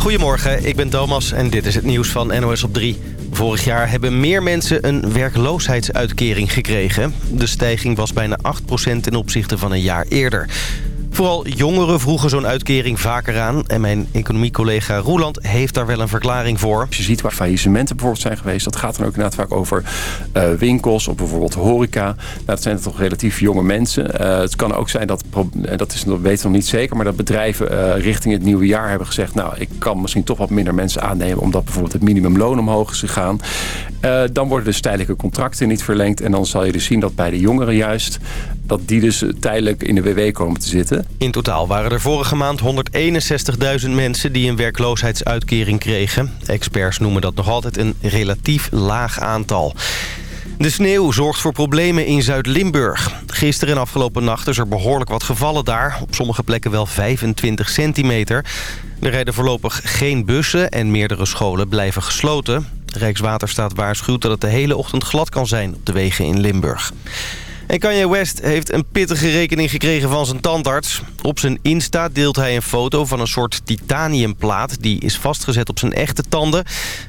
Goedemorgen, ik ben Thomas en dit is het nieuws van NOS op 3. Vorig jaar hebben meer mensen een werkloosheidsuitkering gekregen. De stijging was bijna 8% ten opzichte van een jaar eerder. Vooral jongeren vroegen zo'n uitkering vaker aan. En mijn economiecollega Roeland heeft daar wel een verklaring voor. Als je ziet waar faillissementen bijvoorbeeld zijn geweest... dat gaat dan ook inderdaad vaak over uh, winkels of bijvoorbeeld horeca. Nou, dat zijn toch relatief jonge mensen. Uh, het kan ook zijn dat, dat, is, dat weten we nog niet zeker... maar dat bedrijven richting het nieuwe jaar hebben gezegd... nou, ik kan misschien toch wat minder mensen aannemen... omdat bijvoorbeeld het minimumloon omhoog is gegaan. dan worden dus tijdelijke contracten niet verlengd... en dan zal je dus zien dat bij de jongeren juist... dat die dus tijdelijk in de WW komen te zitten. In totaal waren er vorige maand 161.000 mensen die een werkloosheidsuitkering kregen. Experts noemen dat nog altijd een relatief laag aantal. De sneeuw zorgt voor problemen in Zuid-Limburg. Gisteren en afgelopen nacht is er behoorlijk wat gevallen daar. Op sommige plekken wel 25 centimeter. Er rijden voorlopig geen bussen en meerdere scholen blijven gesloten. Rijkswaterstaat waarschuwt dat het de hele ochtend glad kan zijn op de wegen in Limburg. En Kanye West heeft een pittige rekening gekregen van zijn tandarts. Op zijn Insta deelt hij een foto van een soort titaniumplaat... die is vastgezet op zijn echte tanden.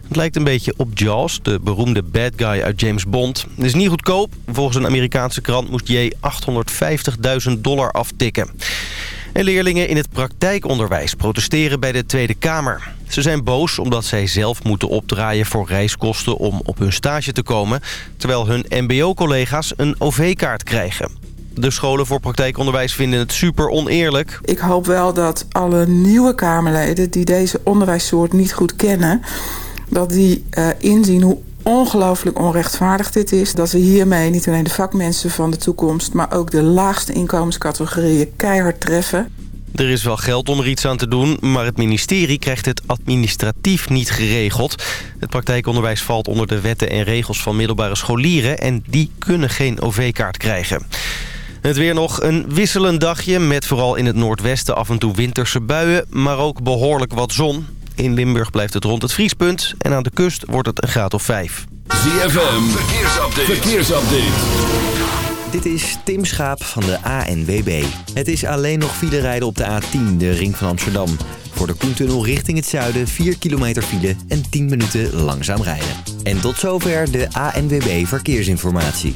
Het lijkt een beetje op Jaws, de beroemde bad guy uit James Bond. Het is niet goedkoop. Volgens een Amerikaanse krant moest J 850.000 dollar aftikken. En leerlingen in het praktijkonderwijs protesteren bij de Tweede Kamer. Ze zijn boos omdat zij zelf moeten opdraaien voor reiskosten om op hun stage te komen... terwijl hun mbo-collega's een OV-kaart krijgen. De scholen voor praktijkonderwijs vinden het super oneerlijk. Ik hoop wel dat alle nieuwe Kamerleden die deze onderwijssoort niet goed kennen... dat die uh, inzien hoe ongelooflijk onrechtvaardig dit is. Dat we hiermee niet alleen de vakmensen van de toekomst... maar ook de laagste inkomenscategorieën keihard treffen. Er is wel geld om er iets aan te doen, maar het ministerie krijgt het administratief niet geregeld. Het praktijkonderwijs valt onder de wetten en regels van middelbare scholieren... en die kunnen geen OV-kaart krijgen. Het weer nog een wisselend dagje met vooral in het noordwesten af en toe winterse buien... maar ook behoorlijk wat zon. In Limburg blijft het rond het vriespunt en aan de kust wordt het een graad of 5. ZFM, verkeersupdate. verkeersupdate. Dit is Tim Schaap van de ANWB. Het is alleen nog file rijden op de A10, de ring van Amsterdam. Voor de Koentunnel richting het zuiden 4 kilometer file en 10 minuten langzaam rijden. En tot zover de ANWB Verkeersinformatie.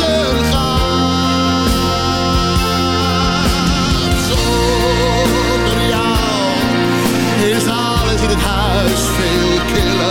thuis veel killer.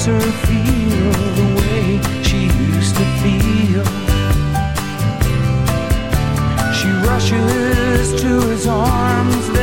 makes her feel the way she used to feel. She rushes to his arms.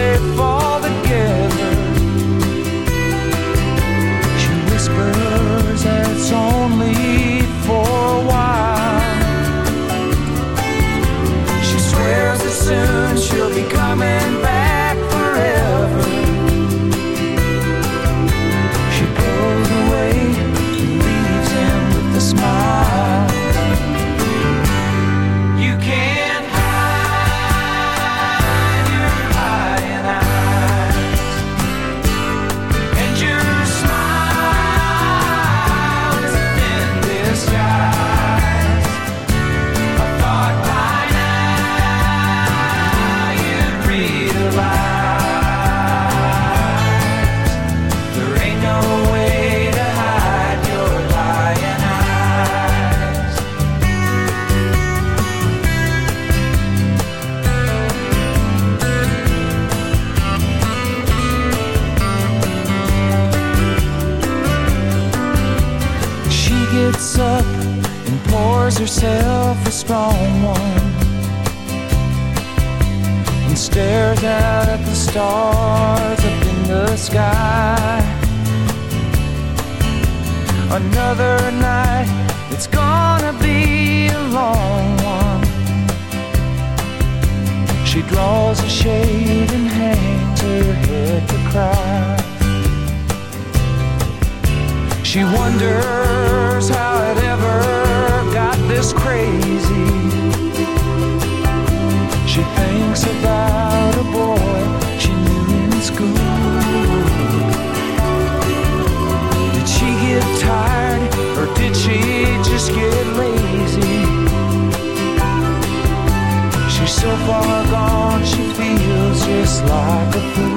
like a fool.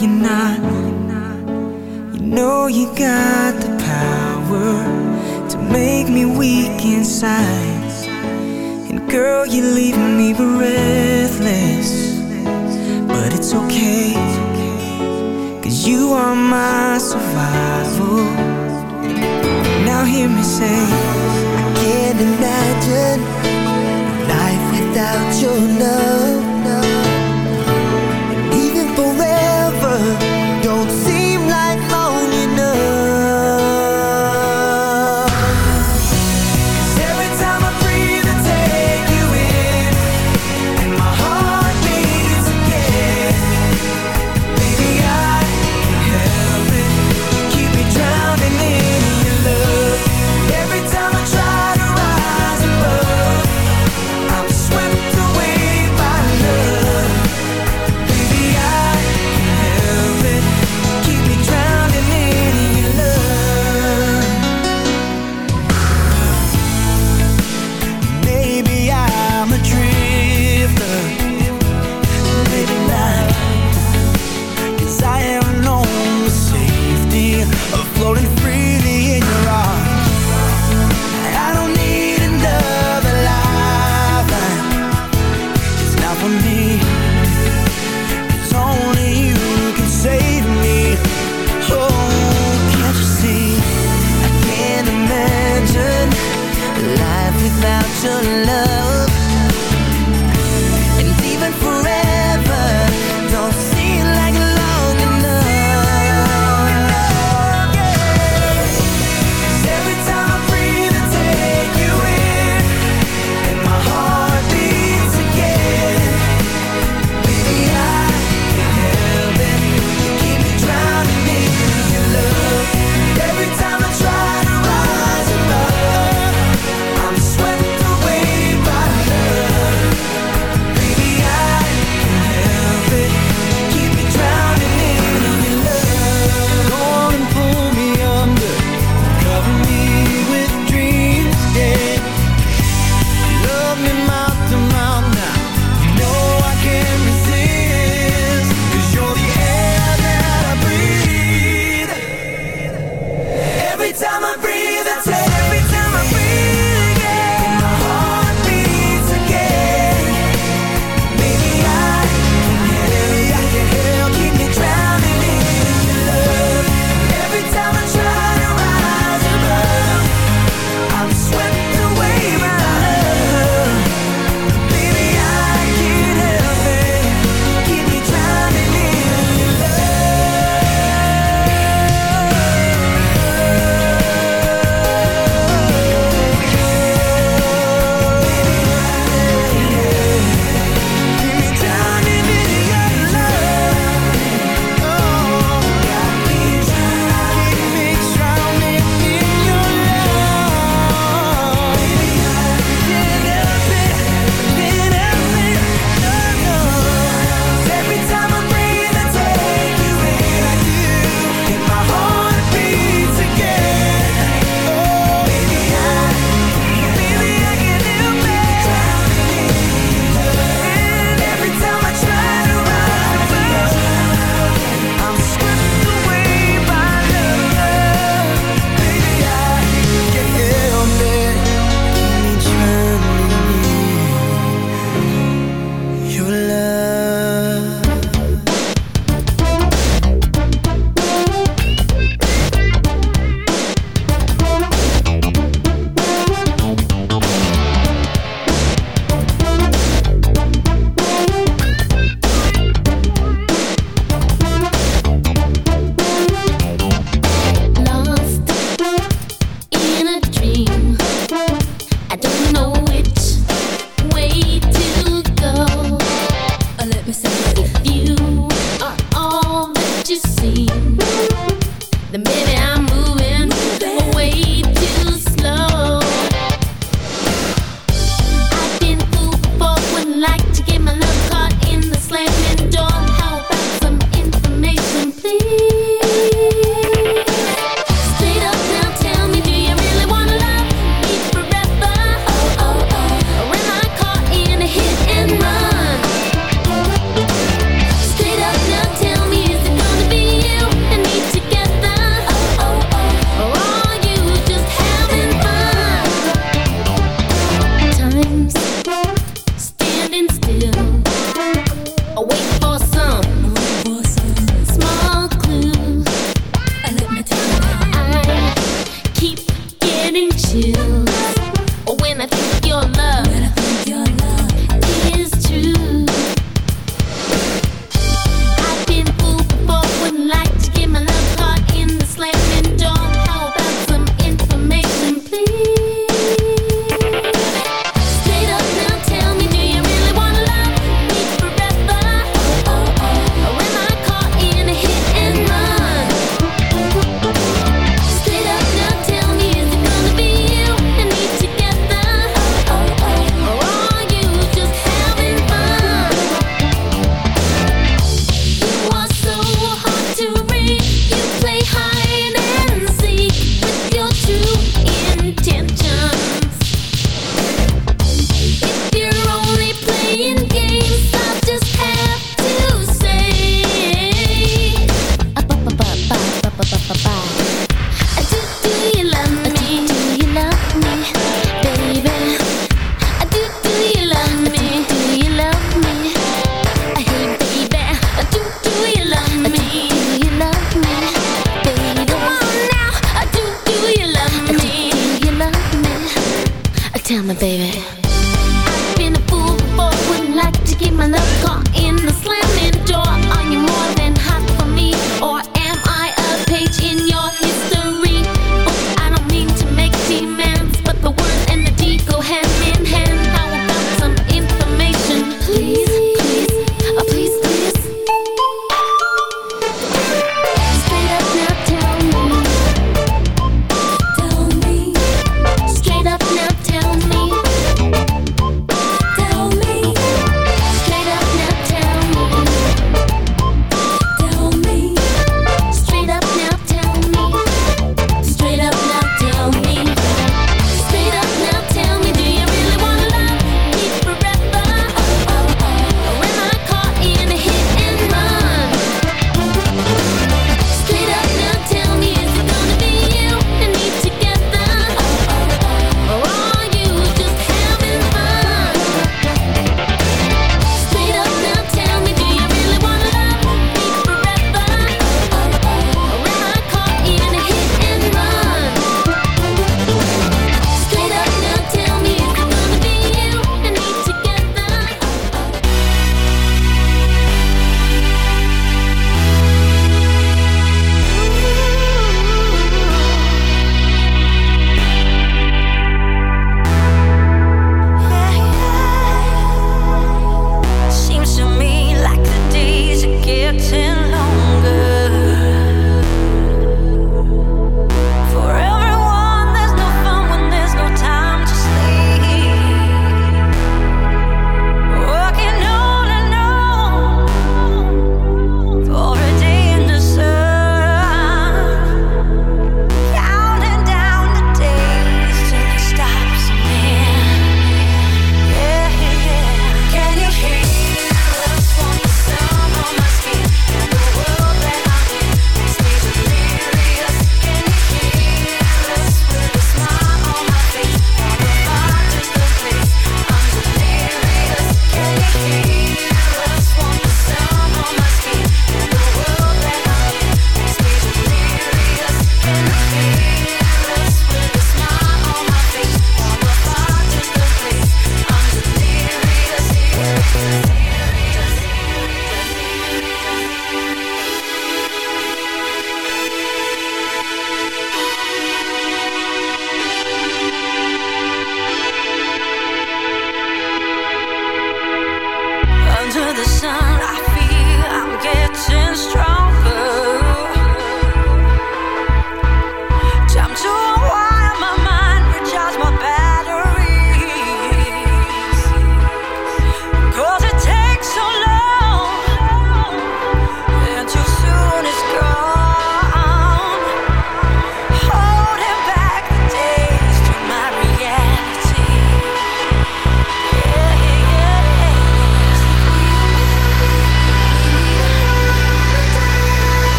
You're not. You know you got the power to make me weak inside. And girl, you're leaving me breathless. But it's okay, cause you are my survival. Now hear me say, I can't imagine life without your love.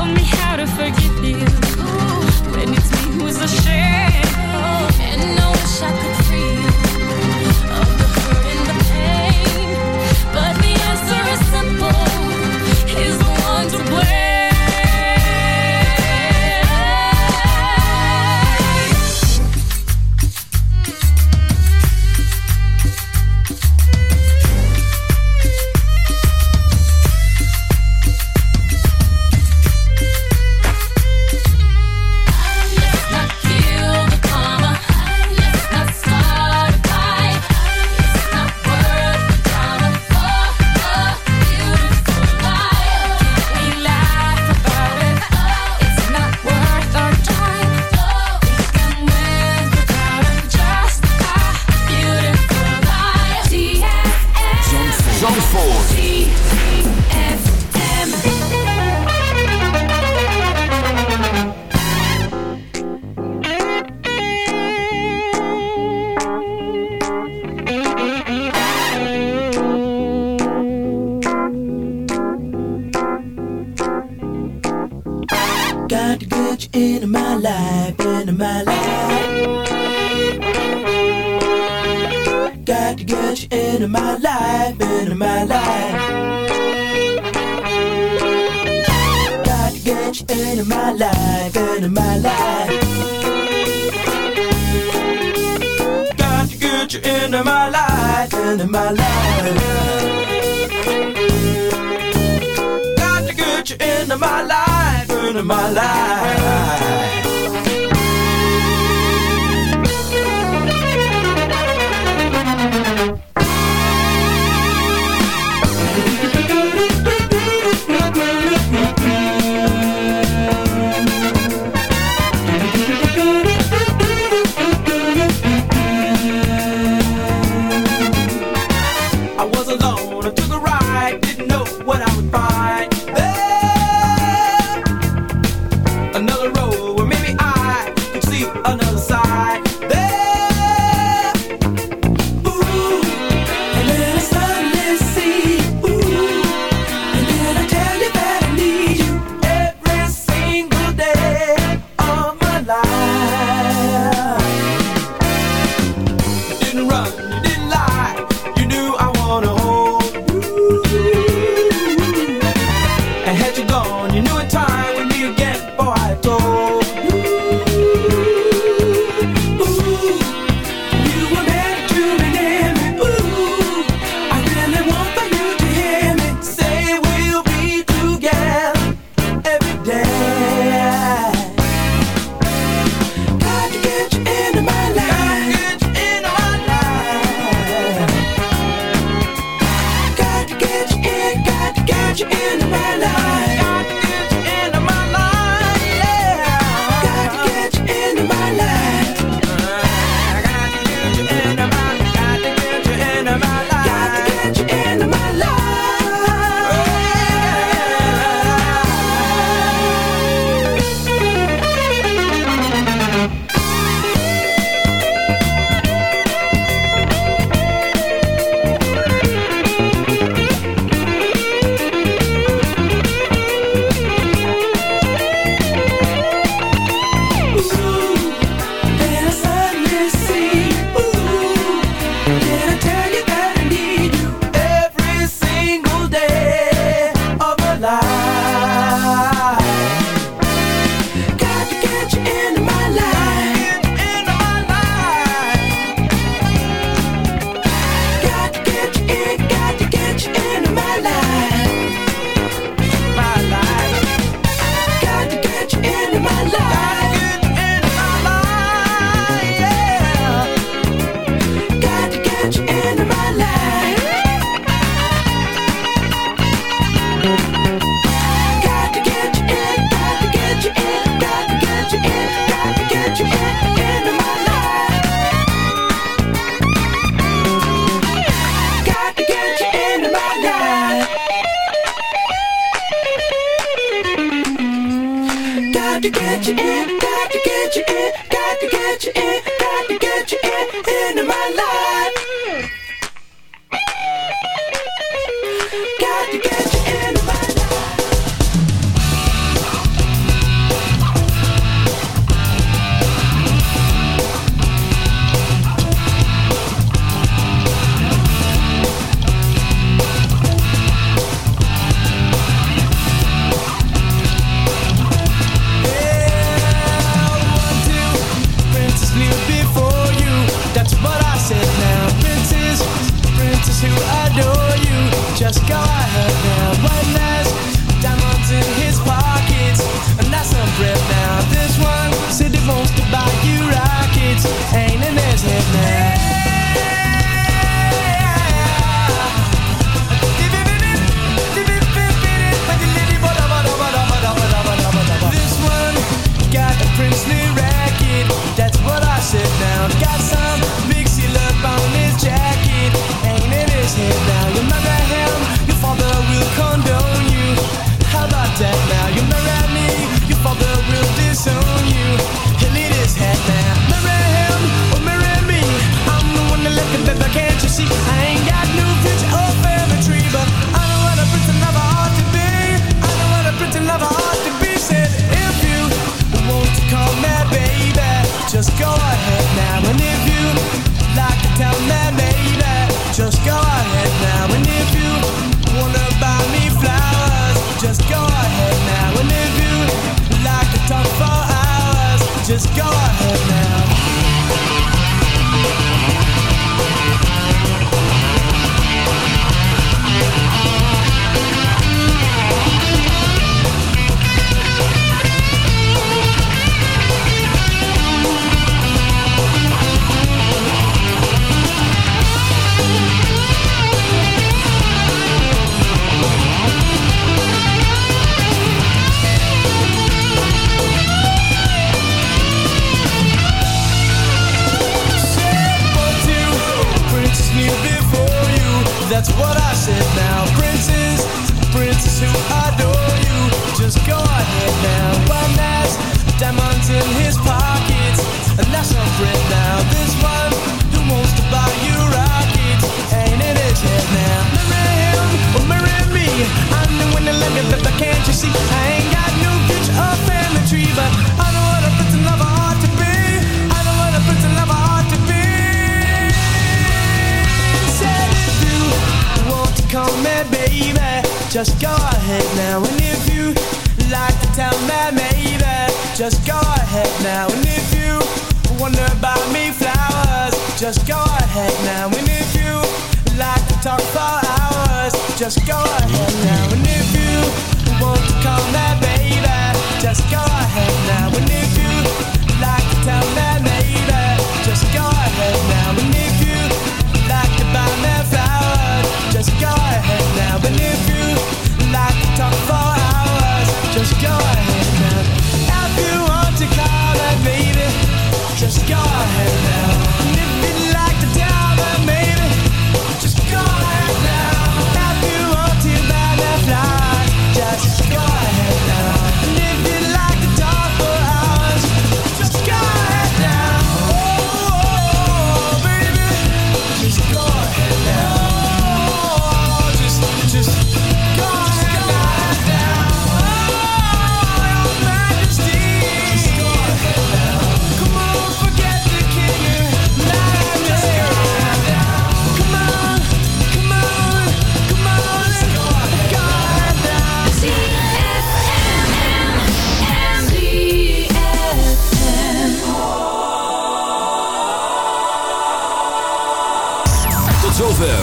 taught me how to forget. Just go ahead now, and if you wonder about me, flowers. Just go ahead now, and if you like to talk for hours, just go ahead.